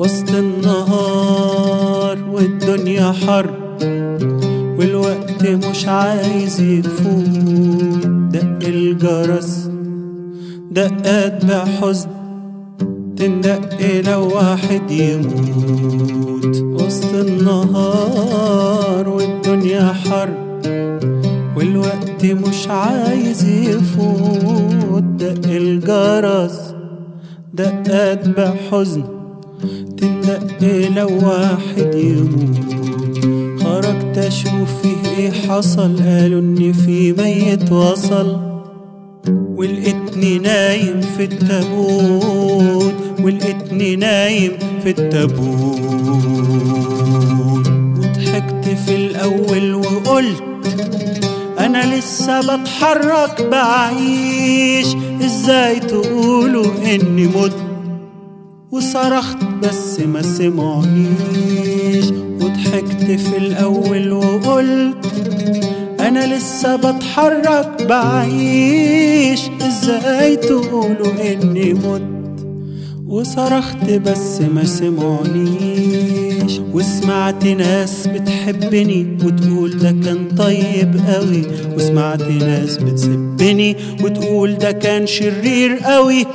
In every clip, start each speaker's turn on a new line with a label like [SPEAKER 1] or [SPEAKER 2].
[SPEAKER 1] وسط النهار والدنيا حر والوقت مش عايز يفوت. دق الجرس دقات بحزن تندق لو واحد يموت. وسط النهار والدنيا حر والوقت مش عايز يفوت. دق الجرس دقات بحزن. تندق لو واحد يموت. خرجت أشوف فيه إيه حصل قالوا ان في ميت وصل. ولقيتني نايم في التابوت ولقيتني نايم في التابوت. وضحكت في الأول وقلت أنا لسه بتحرك بعيش. إزاي تقولوا إني مت؟ وصرخت بس ما سمعونيش وضحكت في الأول وقلت أنا لسه بتحرك بعيش. إزاي تقولوا إني مت؟ وصرخت بس ما سمعونيش وسمعت ناس بتحبني وتقول ده كان طيب قوي. وسمعت ناس بتسبني وتقول ده كان شرير قوي.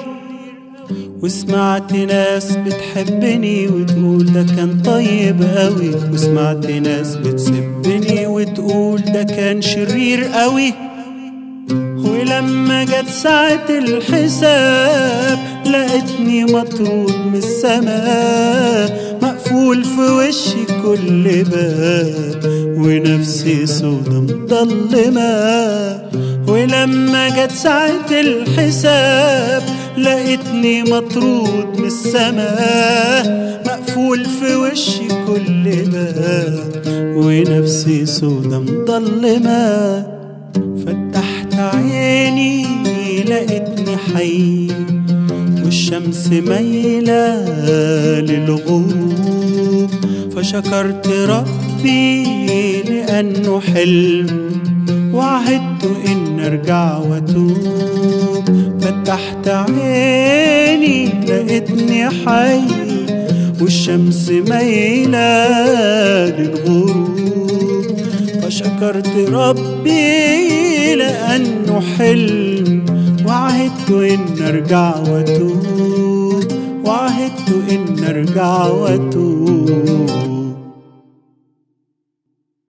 [SPEAKER 1] وسمعت ناس بتحبني وتقول ده كان طيب قوي وسمعت ناس بتسبني وتقول ده كان شرير قوي ولما جت ساعة الحساب لقيتني مطرود من السماء مقفول في وشي كل باب. ونفسي سودا مضلمة ولما جت ساعة الحساب لقيتني مطرود من السماء مقفول في وشي كل باب ونفسي سودا مضلمة فتحت عيني لقيتني حي والشمس مايلة للغروب. فشكرت ربي لأنه حلم وعدت إن أرجع وأتوب. فتحت عيني لقيتني حي والشمس مايلة للغروب. فشكرت ربي لأنه حلم وعدت إن أرجع وأتوب. وعدت إن أرجع وأتوب.